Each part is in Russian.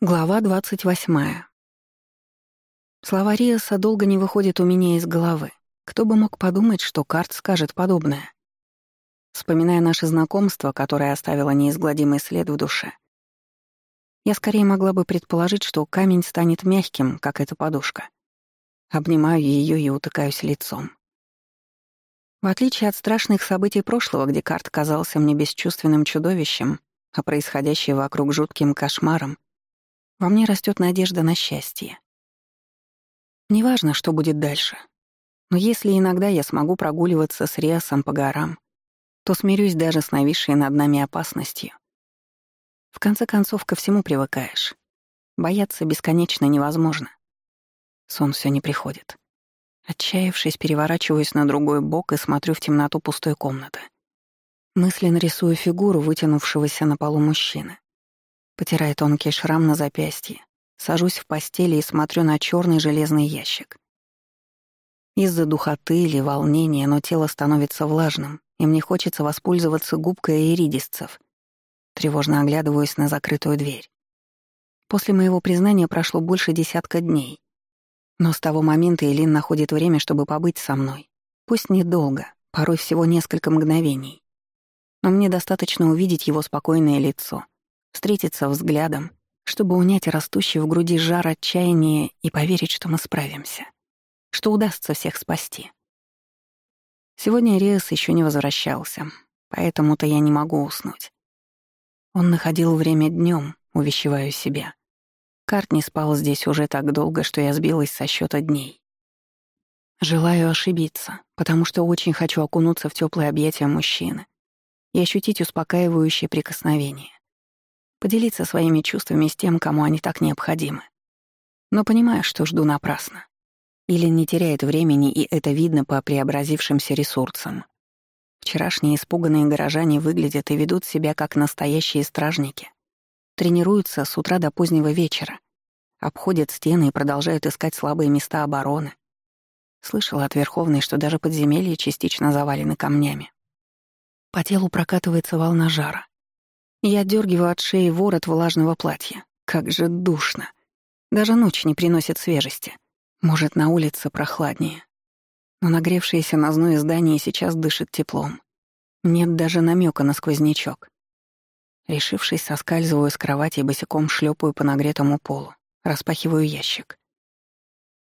Глава двадцать восьмая. Слова Риаса долго не выходят у меня из головы. Кто бы мог подумать, что Карт скажет подобное? Вспоминая наше знакомство, которое оставило неизгладимый след в душе, я скорее могла бы предположить, что камень станет мягким, как эта подушка. Обнимаю ее и утыкаюсь лицом. В отличие от страшных событий прошлого, где Карт казался мне бесчувственным чудовищем, а происходящее вокруг жутким кошмаром, во мне растет надежда на счастье. Неважно, что будет дальше. Но если иногда я смогу прогуливаться с Риасом по горам, то смирюсь даже с нависшей над нами опасностью. В конце концов, ко всему привыкаешь. Бояться бесконечно невозможно. Сон все не приходит. Отчаявшись, переворачиваюсь на другой бок и смотрю в темноту пустой комнаты. Мысленно рисую фигуру вытянувшегося на полу мужчины. Потирая тонкий шрам на запястье, сажусь в постели и смотрю на черный железный ящик. Из-за духоты или волнения, но тело становится влажным, и мне хочется воспользоваться губкой иридисцев. Тревожно оглядываюсь на закрытую дверь. После моего признания прошло больше десятка дней. Но с того момента Элин находит время, чтобы побыть со мной. Пусть недолго, порой всего несколько мгновений. Но мне достаточно увидеть его спокойное лицо — встретиться взглядом, чтобы унять растущий в груди жар отчаяния и поверить, что мы справимся, что удастся всех спасти. Сегодня Риас еще не возвращался, поэтому-то я не могу уснуть. Он находил время днем, увещеваю себя. Карт не спал здесь уже так долго, что я сбилась со счета дней. Желаю ошибиться, потому что очень хочу окунуться в теплые объятия мужчины и ощутить успокаивающее прикосновение поделиться своими чувствами с тем, кому они так необходимы. Но понимаю, что жду напрасно. Или не теряет времени, и это видно по преобразившимся ресурсам. Вчерашние испуганные горожане выглядят и ведут себя как настоящие стражники. Тренируются с утра до позднего вечера. Обходят стены и продолжают искать слабые места обороны. Слышала от Верховной, что даже подземелья частично завалены камнями. По телу прокатывается волна жара. Я дергиваю от шеи ворот влажного платья. Как же душно. Даже ночь не приносит свежести. Может, на улице прохладнее. Но нагревшееся на зное здание сейчас дышит теплом. Нет даже намека на сквознячок. Решившись, соскальзываю с кровати и босиком шлепаю по нагретому полу. Распахиваю ящик.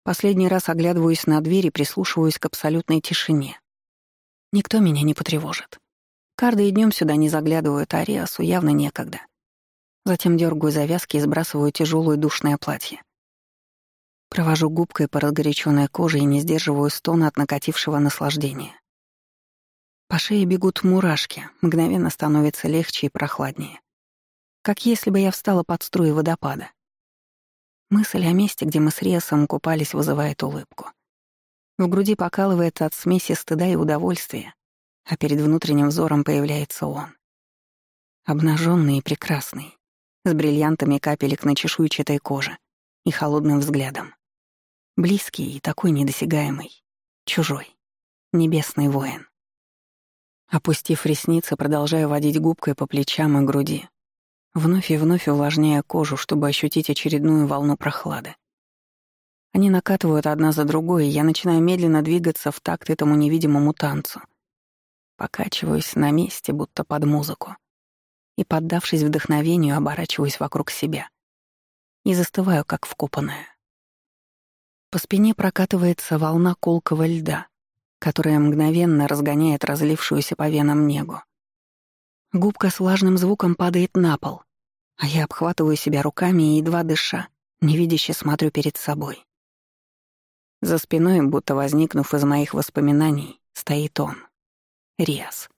Последний раз оглядываюсь на дверь и прислушиваюсь к абсолютной тишине. Никто меня не потревожит. Карды и днем сюда не заглядывают, а Риасу явно некогда. Затем дергаю завязки и сбрасываю тяжелое душное платье. Провожу губкой по разгоряченной коже и не сдерживаю стона от накатившего наслаждения. По шее бегут мурашки, мгновенно становится легче и прохладнее. Как если бы я встала под струи водопада. Мысль о месте, где мы с Риасом купались, вызывает улыбку. В груди покалывает от смеси стыда и удовольствия, а перед внутренним взором появляется он. Обнаженный и прекрасный, с бриллиантами капелек на чешуйчатой коже и холодным взглядом. Близкий и такой недосягаемый, чужой, небесный воин. Опустив ресницы, продолжаю водить губкой по плечам и груди, вновь и вновь увлажняя кожу, чтобы ощутить очередную волну прохлады. Они накатывают одна за другой, и я начинаю медленно двигаться в такт этому невидимому танцу — Покачиваюсь на месте, будто под музыку. И, поддавшись вдохновению, оборачиваюсь вокруг себя. И застываю, как вкопанная. По спине прокатывается волна колкого льда, которая мгновенно разгоняет разлившуюся по венам негу. Губка с влажным звуком падает на пол, а я обхватываю себя руками и, едва дыша, невидяще смотрю перед собой. За спиной, будто возникнув из моих воспоминаний, стоит он. Риас.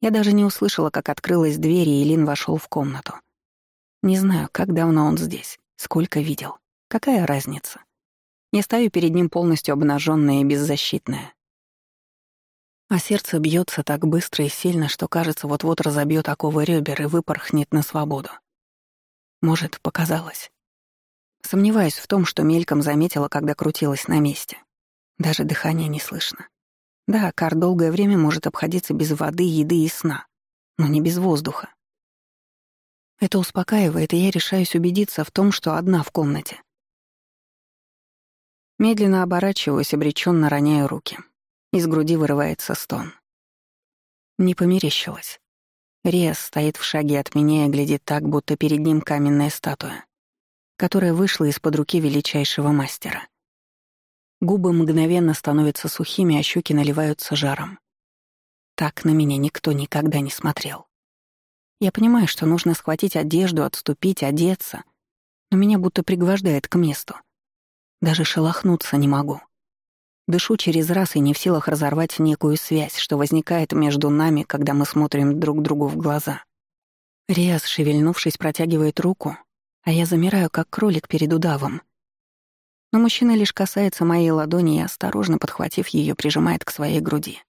Я даже не услышала, как открылась дверь, и Илин вошел в комнату. Не знаю, как давно он здесь, сколько видел. Какая разница? Я стою перед ним полностью обнаженная и беззащитная. А сердце бьется так быстро и сильно, что кажется, вот-вот разобьет оковы ребер и выпорхнет на свободу. Может, показалось. Сомневаюсь в том, что мельком заметила, когда крутилась на месте. Даже дыхания не слышно. Да, Кар долгое время может обходиться без воды, еды и сна, но не без воздуха. Это успокаивает, и я решаюсь убедиться в том, что одна в комнате. Медленно оборачиваюсь, обреченно роняю руки. Из груди вырывается стон. Не померещилась. Риас стоит в шаге от меня и глядит так, будто перед ним каменная статуя, которая вышла из-под руки величайшего мастера. Губы мгновенно становятся сухими, а щеки наливаются жаром. Так на меня никто никогда не смотрел. Я понимаю, что нужно схватить одежду, отступить, одеться, но меня будто пригвождает к месту. Даже шелохнуться не могу. Дышу через раз и не в силах разорвать некую связь, что возникает между нами, когда мы смотрим друг другу в глаза. Риас, шевельнувшись, протягивает руку, а я замираю, как кролик перед удавом. Но мужчина лишь касается моей ладони и, осторожно подхватив ее, прижимает к своей груди.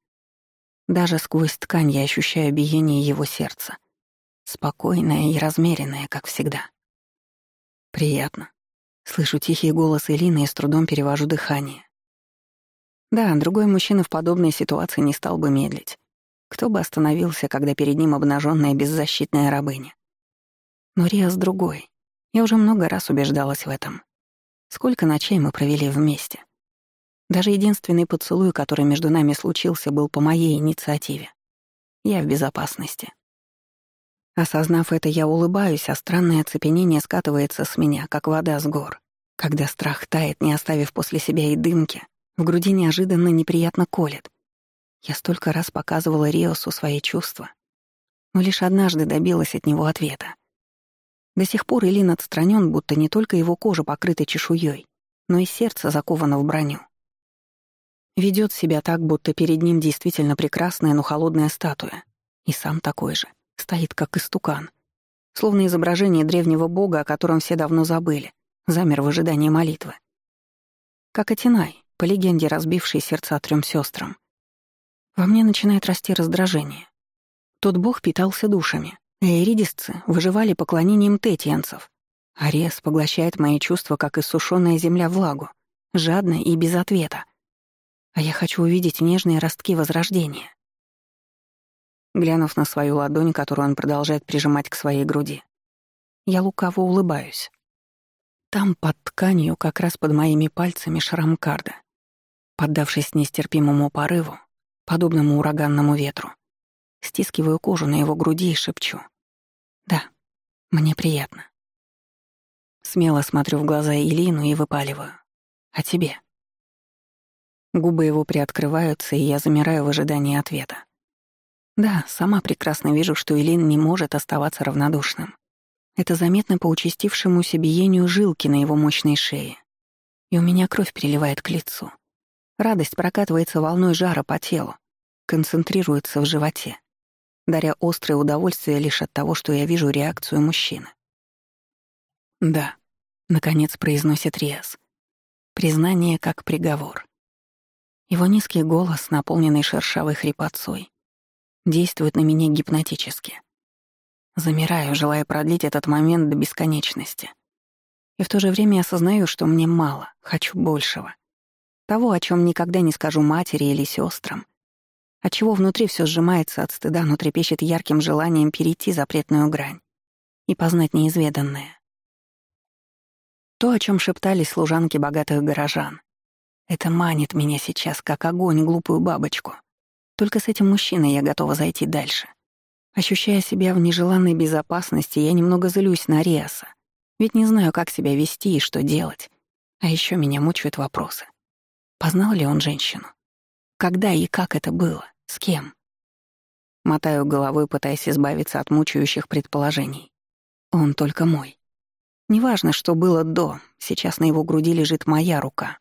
Даже сквозь ткань я ощущаю биение его сердца. Спокойное и размеренное, как всегда. Приятно. Слышу тихий голос Элины и с трудом перевожу дыхание. Да, другой мужчина в подобной ситуации не стал бы медлить. Кто бы остановился, когда перед ним обнаженная беззащитная рабыня? Но Риас другой. Я уже много раз убеждалась в этом. Сколько ночей мы провели вместе. Даже единственный поцелуй, который между нами случился, был по моей инициативе. Я в безопасности. Осознав это, я улыбаюсь, а странное оцепенение скатывается с меня, как вода с гор. Когда страх тает, не оставив после себя и дымки, в груди неожиданно неприятно колет. Я столько раз показывала Риосу свои чувства, но лишь однажды добилась от него ответа. До сих пор Илин отстранен, будто не только его кожа покрыта чешуей, но и сердце заковано в броню. Ведет себя так, будто перед ним действительно прекрасная, но холодная статуя. И сам такой же. Стоит как истукан. Словно изображение древнего бога, о котором все давно забыли. Замер в ожидании молитвы. Как Атинай, по легенде разбивший сердца трем сестрам. Во мне начинает расти раздражение. Тот бог питался душами. Эйридисцы выживали поклонением тетианцев. Арес поглощает мои чувства, как иссушенная земля влагу, жадно и без ответа а я хочу увидеть нежные ростки возрождения. Глянув на свою ладонь, которую он продолжает прижимать к своей груди, я лукаво улыбаюсь. Там, под тканью, как раз под моими пальцами, шрам карда. Поддавшись нестерпимому порыву, подобному ураганному ветру, стискиваю кожу на его груди и шепчу. «Да, мне приятно». Смело смотрю в глаза Илину и выпаливаю. «А тебе?» Губы его приоткрываются, и я замираю в ожидании ответа. Да, сама прекрасно вижу, что Илин не может оставаться равнодушным. Это заметно по участившемуся биению жилки на его мощной шее. И у меня кровь переливает к лицу. Радость прокатывается волной жара по телу, концентрируется в животе, даря острое удовольствие лишь от того, что я вижу реакцию мужчины. «Да», — наконец произносит Риас. Признание как приговор. Его низкий голос, наполненный шершавой хрипотцой, действует на меня гипнотически. Замираю, желая продлить этот момент до бесконечности. И в то же время осознаю, что мне мало, хочу большего. Того, о чем никогда не скажу матери или сестрам. Отчего внутри все сжимается от стыда, но трепещет ярким желанием перейти запретную грань и познать неизведанное. То, о чем шептались служанки богатых горожан, это манит меня сейчас, как огонь, глупую бабочку. Только с этим мужчиной я готова зайти дальше. Ощущая себя в нежеланной безопасности, я немного злюсь на Риаса. Ведь не знаю, как себя вести и что делать. А еще меня мучают вопросы. Познал ли он женщину? Когда и как это было? С кем? Мотаю головой, пытаясь избавиться от мучающих предположений. Он только мой. Неважно, что было до, сейчас на его груди лежит моя рука.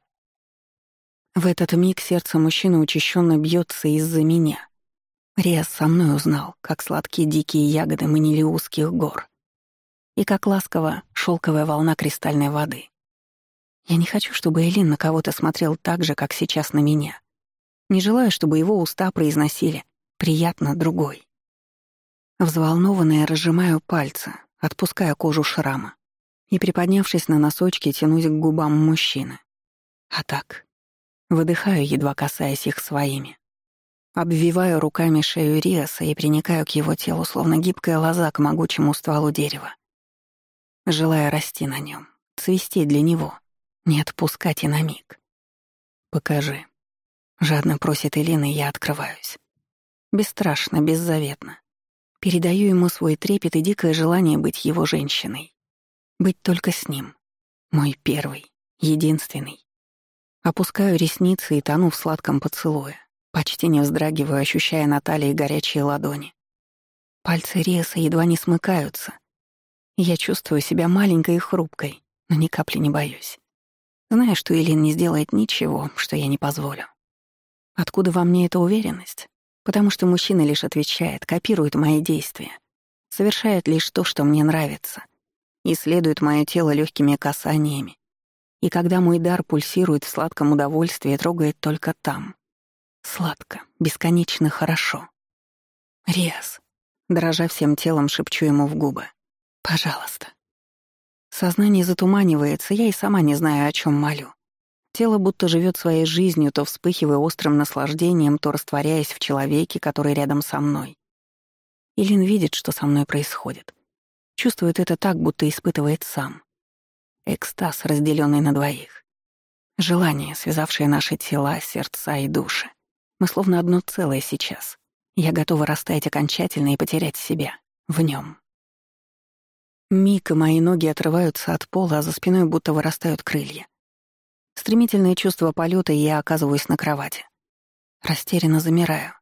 В этот миг сердце мужчины учащенно бьется из-за меня. Риас со мной узнал, как сладкие дикие ягоды манили узких гор. И как ласково шелковая волна кристальной воды. Я не хочу, чтобы Элин на кого-то смотрел так же, как сейчас на меня. Не желаю, чтобы его уста произносили «приятно другой». Взволнованная разжимаю пальцы, отпуская кожу шрама, и, приподнявшись на носочки, тянусь к губам мужчины. А так, Выдыхаю, едва касаясь их своими. Обвиваю руками шею Риаса и приникаю к его телу, словно гибкая лоза к могучему стволу дерева. желая расти на нем, цвести для него, не отпускать и на миг. «Покажи». Жадно просит Элина, и я открываюсь. Бесстрашно, беззаветно. Передаю ему свой трепет и дикое желание быть его женщиной. Быть только с ним. Мой первый, единственный. Опускаю ресницы и тону в сладком поцелуе. Почти не вздрагиваю, ощущая на талии горячие ладони. Пальцы Риаса едва не смыкаются. Я чувствую себя маленькой и хрупкой, но ни капли не боюсь. Зная, что Элин не сделает ничего, что я не позволю. Откуда во мне эта уверенность? Потому что мужчина лишь отвечает, копирует мои действия, совершает лишь то, что мне нравится, исследует мое тело легкими касаниями. И когда мой дар пульсирует в сладком удовольствии, трогает только там. Сладко, бесконечно хорошо. Риас. Дрожа всем телом, шепчу ему в губы. «Пожалуйста». Сознание затуманивается, я и сама не знаю, о чем молю. Тело будто живет своей жизнью, то вспыхивая острым наслаждением, то растворяясь в человеке, который рядом со мной. Илин видит, что со мной происходит. Чувствует это так, будто испытывает сам. Экстаз, разделенный на двоих. Желание, связавшее наши тела, сердца и души. Мы словно одно целое сейчас. Я готова растаять окончательно и потерять себя. В нем. Миг мои ноги отрываются от пола, а за спиной будто вырастают крылья. Стремительное чувство полета, и я оказываюсь на кровати. Растерянно замираю,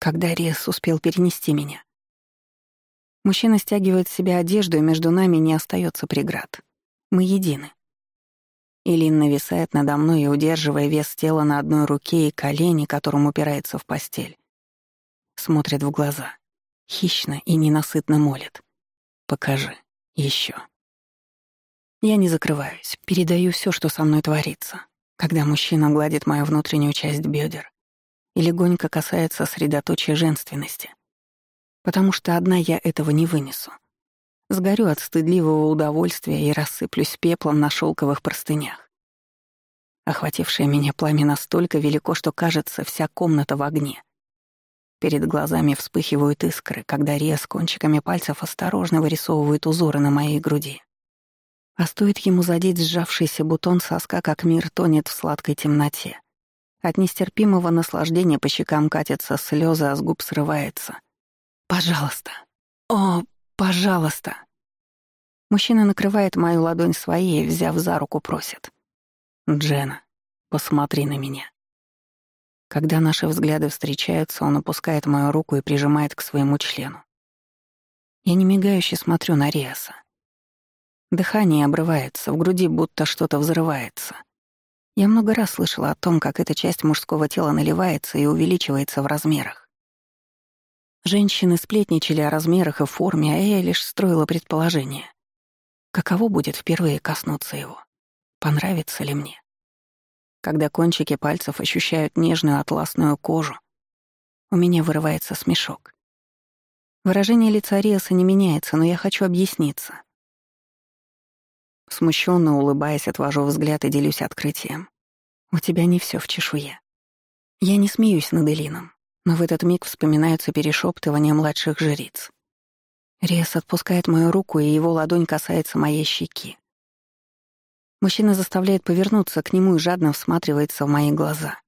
когда Рес успел перенести меня. Мужчина стягивает с себя одежду, и между нами не остается преград. Мы едины. Илин нависает надо мной, удерживая вес тела на одной руке и колени, которым упирается в постель. Смотрит в глаза. Хищно и ненасытно молит. «Покажи. еще. Я не закрываюсь, передаю все, что со мной творится, когда мужчина гладит мою внутреннюю часть бедер и легонько касается средоточия женственности. Потому что одна я этого не вынесу. Сгорю от стыдливого удовольствия и рассыплюсь пеплом на шелковых простынях. Охватившее меня пламя настолько велико, что кажется, вся комната в огне. Перед глазами вспыхивают искры, когда с кончиками пальцев осторожно вырисовывает узоры на моей груди. А стоит ему задеть сжавшийся бутон соска, как мир тонет в сладкой темноте. От нестерпимого наслаждения по щекам катятся слезы, а с губ срывается. «Пожалуйста! О, пожалуйста!» Мужчина накрывает мою ладонь своей, взяв за руку, просит. «Джена, посмотри на меня». Когда наши взгляды встречаются, он опускает мою руку и прижимает к своему члену. Я немигающе смотрю на Риаса. Дыхание обрывается, в груди будто что-то взрывается. Я много раз слышала о том, как эта часть мужского тела наливается и увеличивается в размерах. Женщины сплетничали о размерах и форме, а я лишь строила предположение. Каково будет впервые коснуться его? Понравится ли мне? Когда кончики пальцев ощущают нежную атласную кожу, у меня вырывается смешок. Выражение лица Риаса не меняется, но я хочу объясниться. Смущенно улыбаясь, отвожу взгляд и делюсь открытием. У тебя не все в чешуе. Я не смеюсь над Элином, но в этот миг вспоминаются перешептывания младших жриц. Рес отпускает мою руку, и его ладонь касается моей щеки. Мужчина заставляет повернуться к нему и жадно всматривается в мои глаза,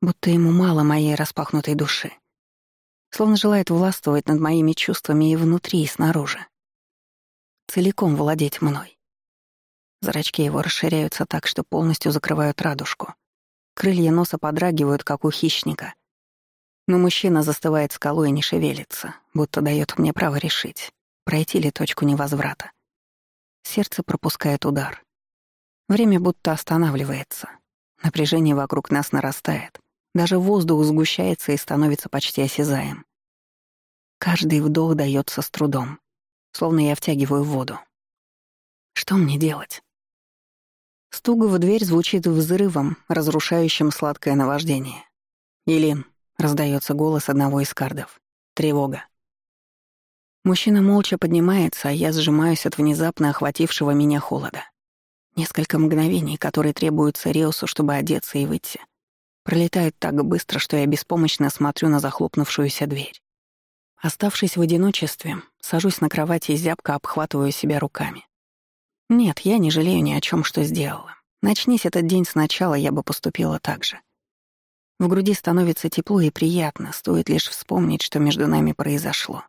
будто ему мало моей распахнутой души. Словно желает властвовать над моими чувствами и внутри, и снаружи. Целиком владеть мной. Зрачки его расширяются так, что полностью закрывают радужку. Крылья носа подрагивают, как у хищника. Но мужчина застывает скалой и не шевелится, будто дает мне право решить, пройти ли точку невозврата. Сердце пропускает удар. Время будто останавливается. Напряжение вокруг нас нарастает. Даже воздух сгущается и становится почти осязаем. Каждый вдох дается с трудом, словно я втягиваю воду. Что мне делать? Стук в дверь звучит взрывом, разрушающим сладкое наваждение. «Илин», — раздается голос одного из кардов. «Тревога». Мужчина молча поднимается, а я сжимаюсь от внезапно охватившего меня холода. Несколько мгновений, которые требуются Реусу, чтобы одеться и выйти, пролетают так быстро, что я беспомощно смотрю на захлопнувшуюся дверь. Оставшись в одиночестве, сажусь на кровати и зябко обхватываю себя руками. Нет, я не жалею ни о чем, что сделала. Начнись этот день сначала, я бы поступила так же. В груди становится тепло и приятно, стоит лишь вспомнить, что между нами произошло.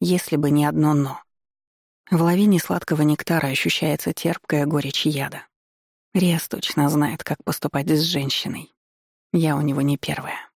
Если бы не одно «но». В лавине сладкого нектара ощущается терпкая горечь яда. Риас точно знает, как поступать с женщиной. Я у него не первая.